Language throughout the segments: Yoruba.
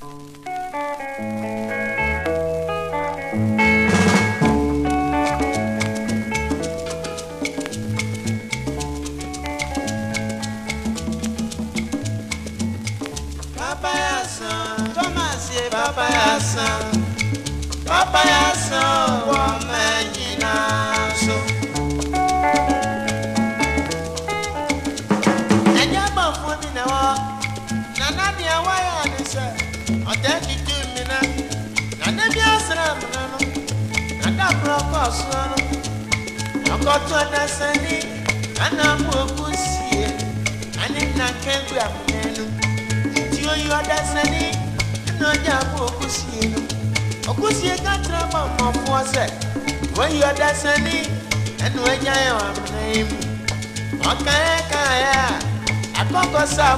Música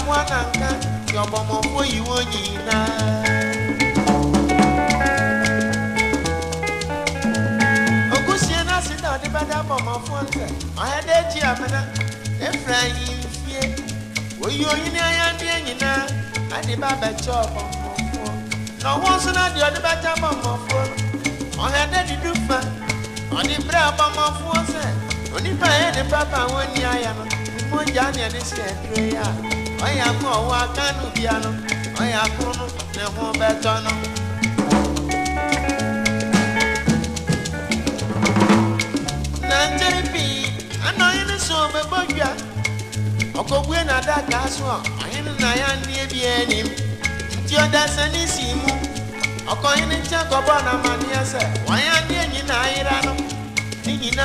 mwana nka yɔbɔmɔfo yiwo nyinaa. ogusie na si na ɔde bɛda bɔmɔfo nsɛ ɔhɛdɛ akyi amena efra yi fie oyi oyin ni ayadeɛ nyinaa ade ba bɛkyɛ ɔbɔmɔfo na ɔwɔ nso na deɛ ɔde bɛda bɔmɔfo ɔhɛdɛ didu fa ɔde brɛ bɔmɔfo sɛ onipa yɛ ne papa wɔn ni ayɛ no mmogya ne ɛde si ɛduro yɛ a. onye akụ ọwụ aka n'ubi anụ onye akụrụ na-ehụ betọnụ na so anọghị n'ụsọ omebogya ọkọgbue na ada ka asụ anyị na ya ndị enyi m ntị ọdasa n'isi mụ ọkọghị na onye ni enyi na ayịranụ n'ihi na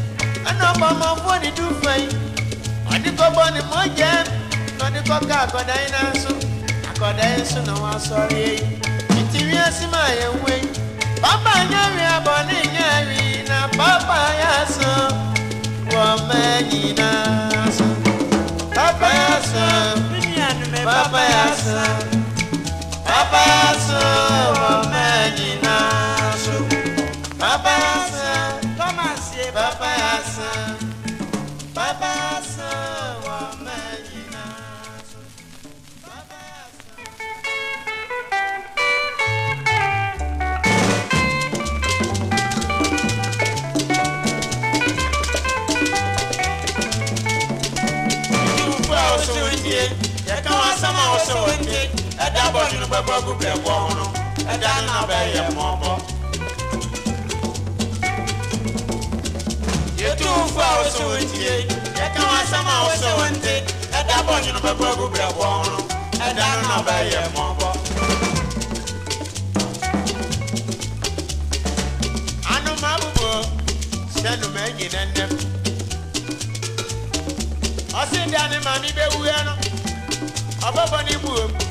ẹnu ọmọ ọmọ fóònù dúfẹ́ yìí ọ̀dínkọ́gbọ́n ni mo jẹ́ ọ̀dínkọ́gà àkọ́dá yín náà sùn àkọ́dá yín sùn náà wọ́n sọ rí èyí ìtìrí ẹsìn máa yẹ wú èyí pápá nyẹ́rìí abọ́ ní nyẹ́rìí na pápá yà sàn wọ́n mẹ́yìn náà sàn pápá yà sàn pápá yà sàn. gube bɔ ɔno ɛda ne na bɛyɛ mɔbɔ. yɛtumfo a wosɛ wontie yɛka wasɛm a wosɛ wonte ɛda bɔnye no bɛbɔ gube bɔ ɔno ɛda ne na bɛyɛ mɔbɔ. anoma bubo sɛ noma nyina nnɛm ɔse da ne ma me bɛwuɛ no ɔbɛbɔ ne buom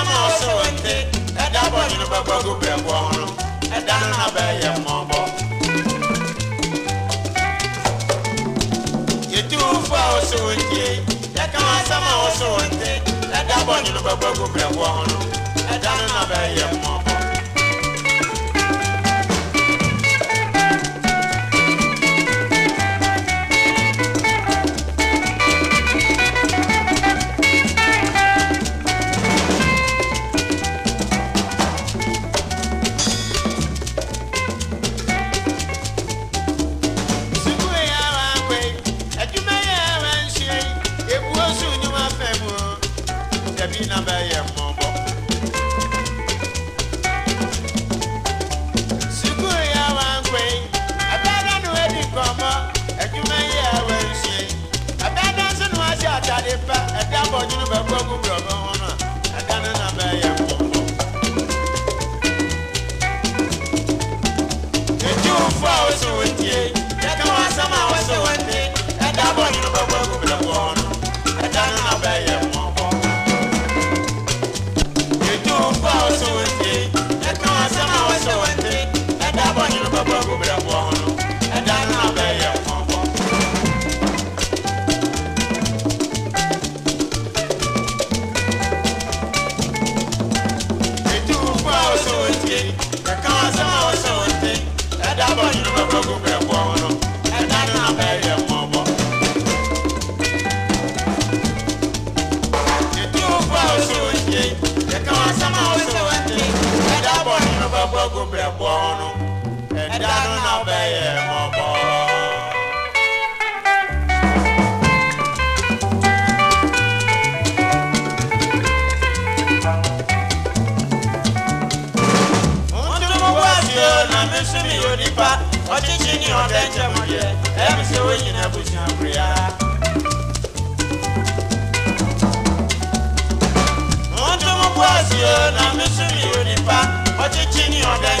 na ma ọsọ wente ẹdá bọ nyina bẹ gbago bẹ bọ ọhụrụ ẹdá nana bẹ yẹ mọ bọ. yẹtu fún a ọsọ wente yẹ ká ma sá ma ọsọ wente ẹdá bọ nyina bẹ gbago bẹ bọ ọhụrụ ẹdá nana bẹ yẹ mọ. Medina Bay. mi sún mi ò ní pa ọtí tí ní ọ̀dà ń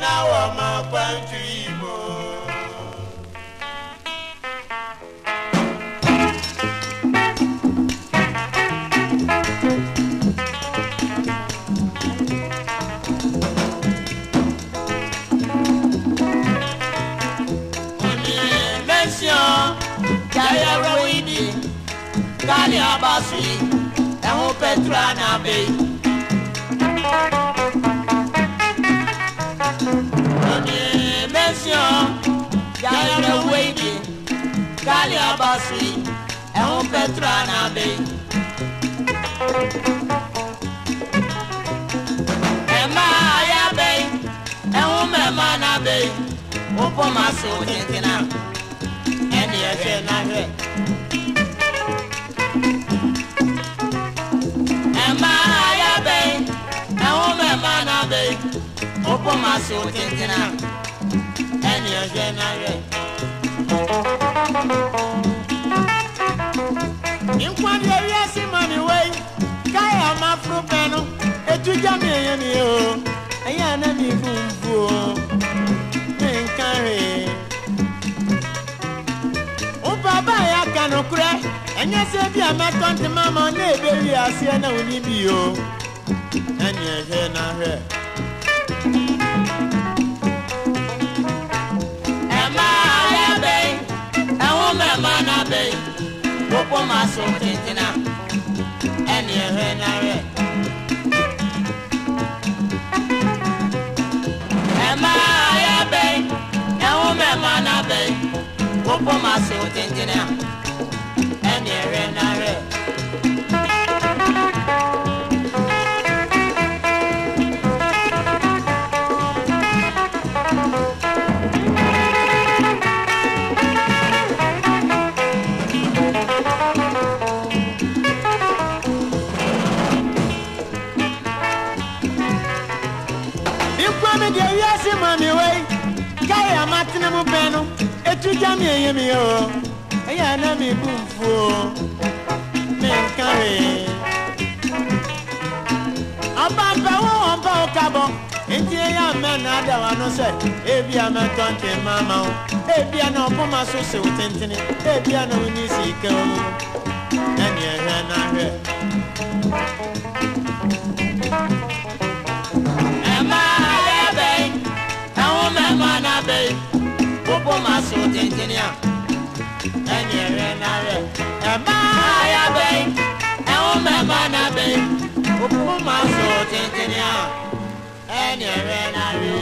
na wọ ma kwantu Igbo Kali abasi, ẹ̀hún pẹ̀tura Calhabassi é um Petranabê. É Maiabê, é um Memanabê, o Pomaço Nintina, é Niegenagre. É Maiabê, é um Memanabê, o Pomaço Nintina, é Niegenagre. onye si ebi amatọ ndị mama ọ na-eberi asị na unibi o enyi ehe na ahịa ẹ̀ma ayé bẹ́ẹ̀ ẹ̀hún mẹ́ma na bẹ́ẹ̀ gbogbo máa sọ tìǹtìǹà ẹni ẹ̀hẹ́ náà rẹ̀. ẹ̀ma ayé bẹ́ẹ̀ ẹ̀hún mẹ́ma na bẹ́ẹ̀ gbogbo máa sọ tìǹtìǹà mi wei, kaya matinamu benu, etu jami eyemi yo eya na mi bu fu o mi nkan re. ọba bẹ̀wọ̀ wọn bá o kábọ̀ etí eya mẹ́rin adáwa ló ebi amẹ́ tọ́ǹtì máma o ebi àná ọkọ máa so sèwò tẹ́ntẹ́ni ebi àná o ní sì kẹ́ o ẹni ẹ̀hẹ́ náà hẹ́. ẹ enyere narị emegharịa beghị ewumeme na beghị ụmụ masị otu nkiri ahụ enyere narị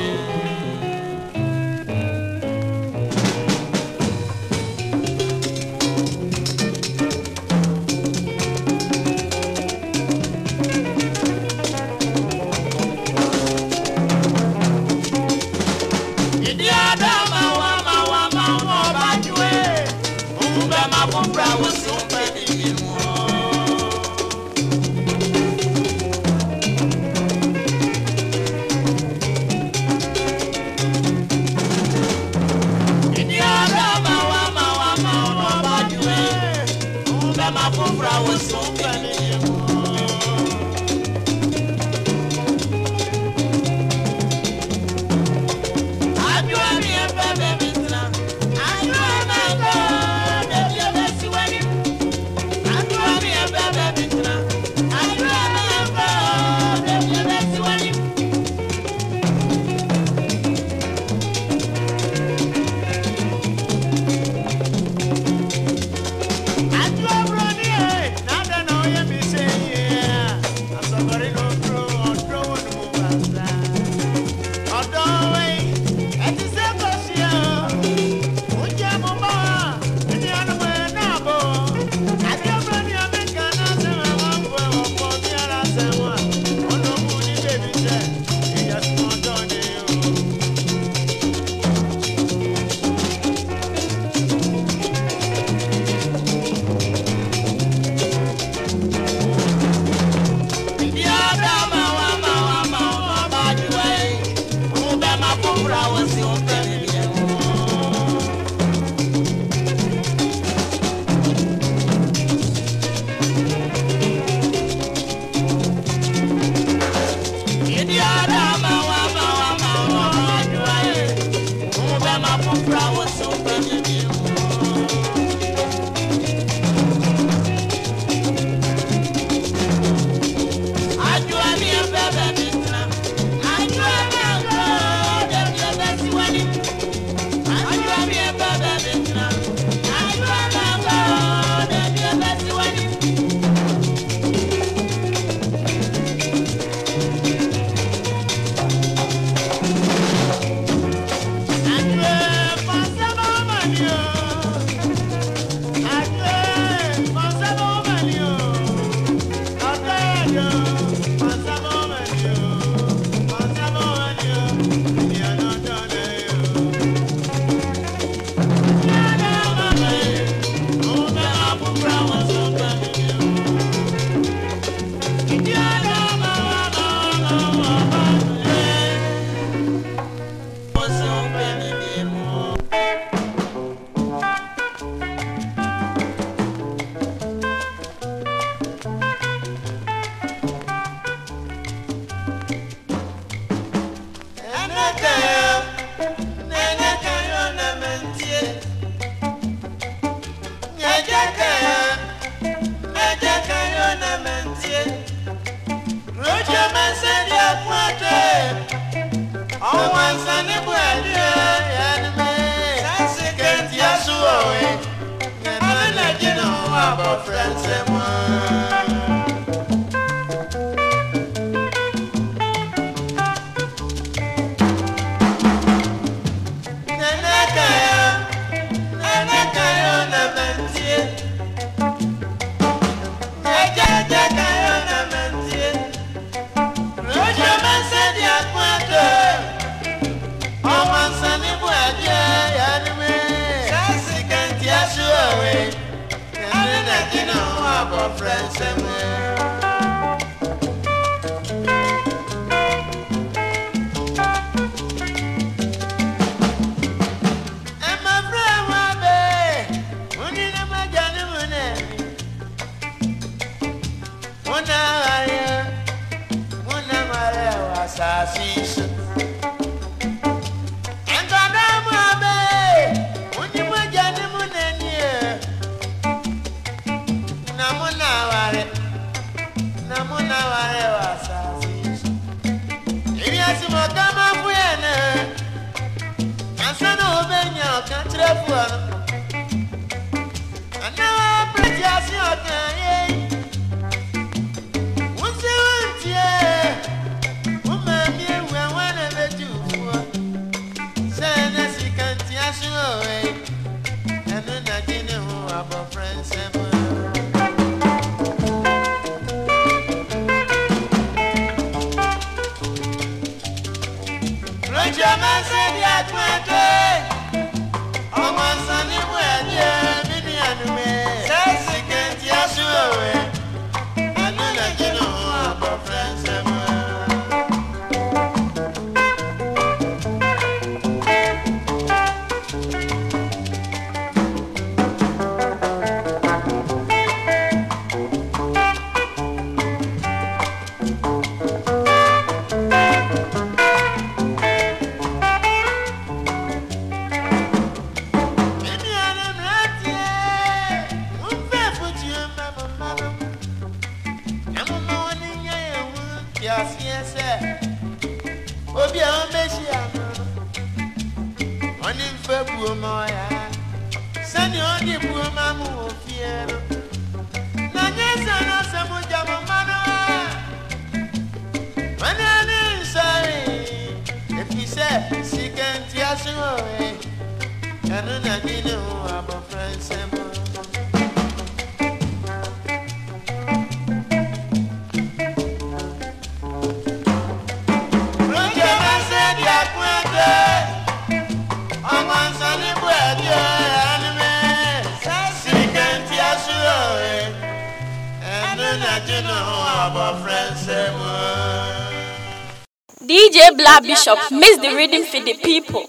Abla Bishop, Miss the reading for the people.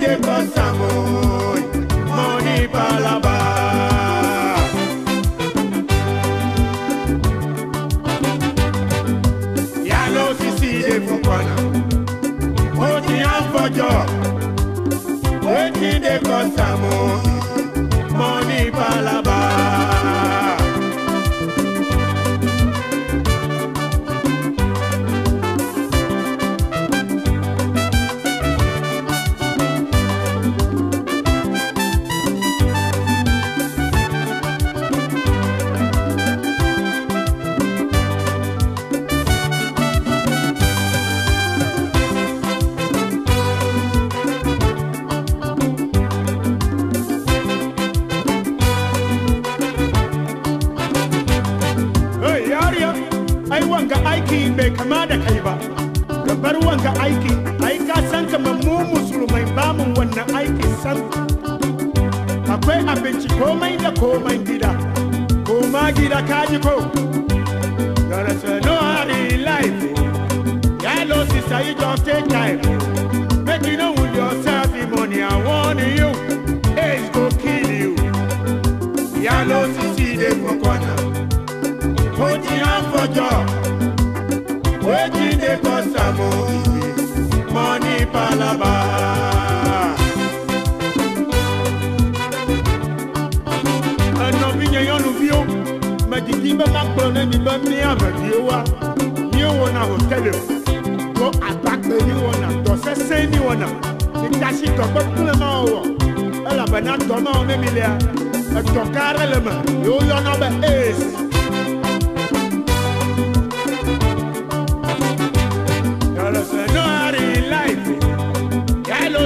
Kita bersama Moni Palabang ọjọ́ wetin dey cause am o money palaba. na gida kaji ko There is no hurry in life Yellow sister you just take time Make you know with yourself the money I warn you Age go kill you Yellow sister dey for corner Put your hand for job Waiting dey cause some money palaba titi bɛ ma kplɔ ne mi bɛ mi ameviwo wa mi wɔna hoteli o ko atakpe mi wɔna dɔ mi wɔna mi ta si tɔgbe kple ma wɔ elabena tɔ ma wɔ ne mi lia etɔ ka aɖe le me yi woyɔna be ace.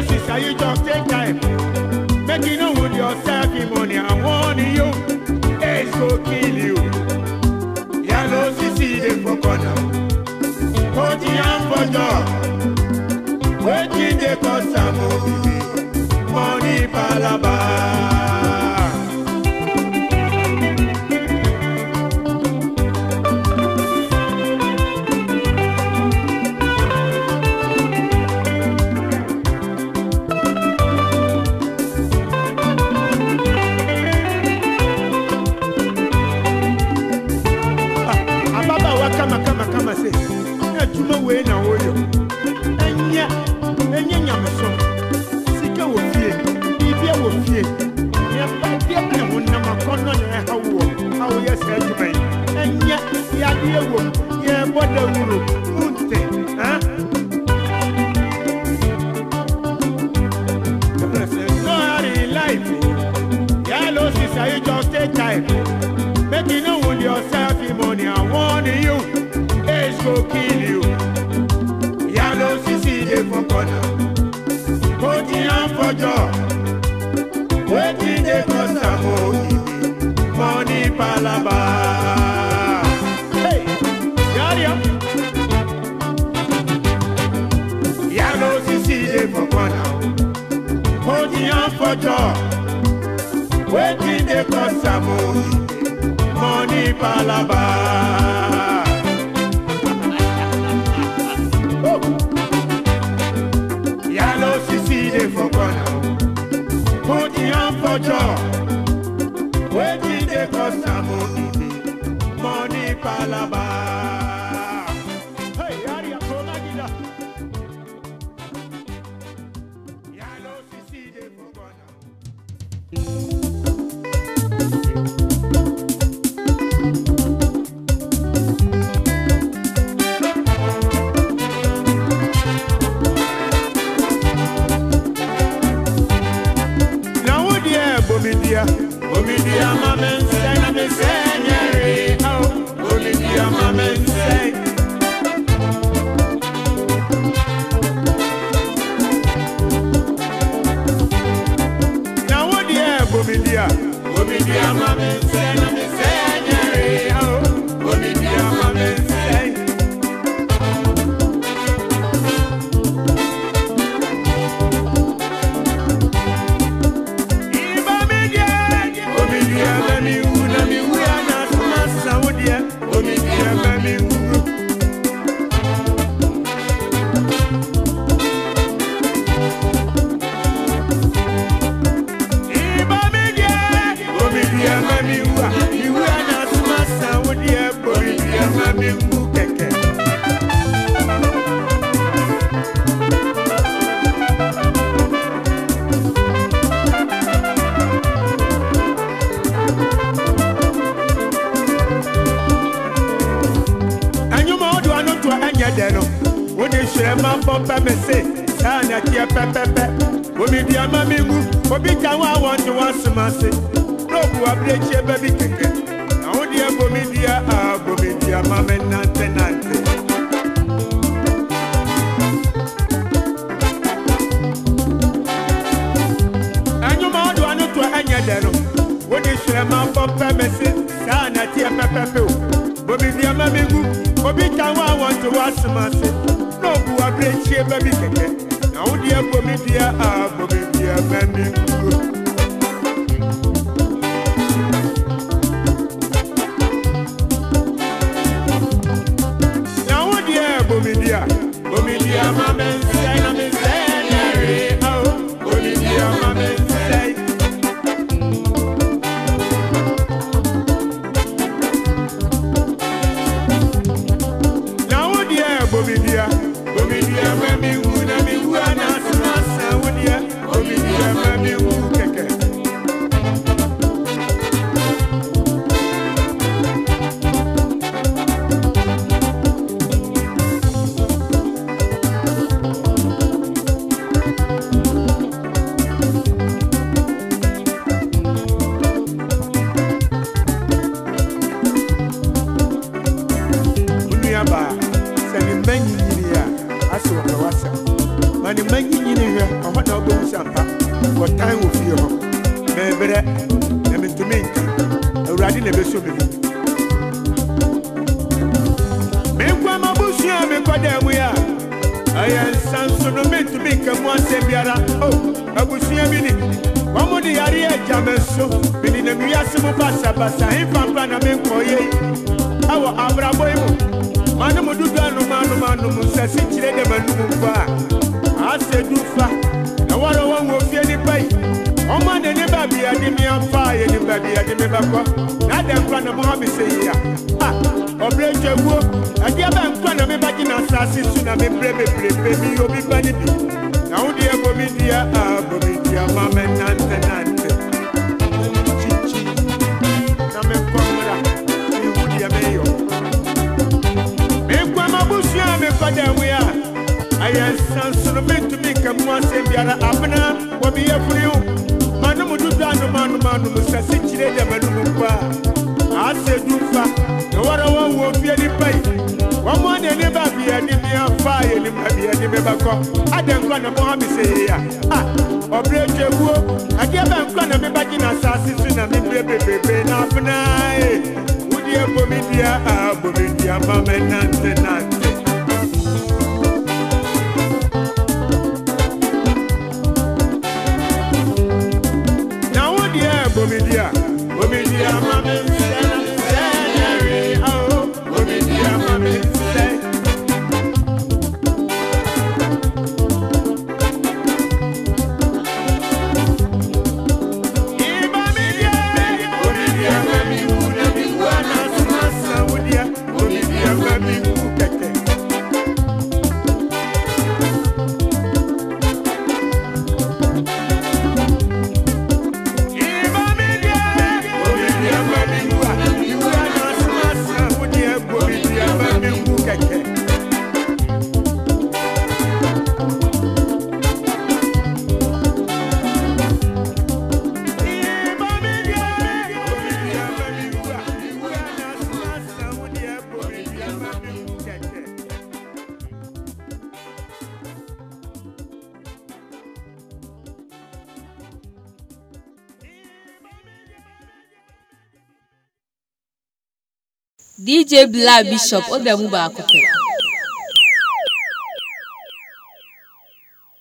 Sister, you just take time. Making you with yourself, money, I want you vex go kill you. Yellow CC dey for corner. Hold the hand for door. Wetin dey cause am o? Money culture wetin dey cause am o money palaba. yàrá osisi dey for corner holding on for jaw wetin dey cause am o money palaba. Dynamics, dynamics, and ɛdɛ no wode hwerɛ ma mpɔ pɛ me se saa na teɛ pɛpɛpɛ omi duama me gu obi ka wo a wɔnte woasom ase na obu aberɛkyie bɛ bi kɛkɛ na wodeɛ bomidua a bomidua ma me nantenante ɛnyɛ dɛ no wode hwerɛ ma mpɔ pɛ me se saa na teɛ pɛpɛpɛ o bomiduama me gu obi ka wa want to watch my sin. No, who are great shape, baby. Now, dear, for me, dear, ah, for me, dear, bending. ɛde me bɛkɔ na adɛ nkora na moha me sɛ yia ha ɔbrɛ ntwawuo ɛdeɛ bɛ nkora na mebɛgye na asase so na mebrɛ mebrɛbrɛ mi obi ba ne bi na wodeɛ bomidia a bomidia ma mɛnantɛnante kyikyi na menkɔmmra mehu deɛ meyɔ menkoa ma busua a mefa dɛ we a ɛyɛ nsansono mentumi nka mu asɛm biara abena wɔmeyɛ furi wo manumanum sase kyerɛ dɛmanum mpa asɛ du fa na wɔra fi fie nipa yi wɔmɔ ne ne ba biani miafa yɛ me biani bɛbɛkɔ adɛ nkɔ na mohammed sɛ eh. ya. a a ɔbrɛ twakuo adeɛ ba nkɔ na mebagye na asase so na mebrɛ bebrebe na afenaa e bo mi dia, a ah, mi dia ma mɛnantenante Yamame. Chebla Bishop ó dẹ̀ mú bàá kọ̀kẹ́.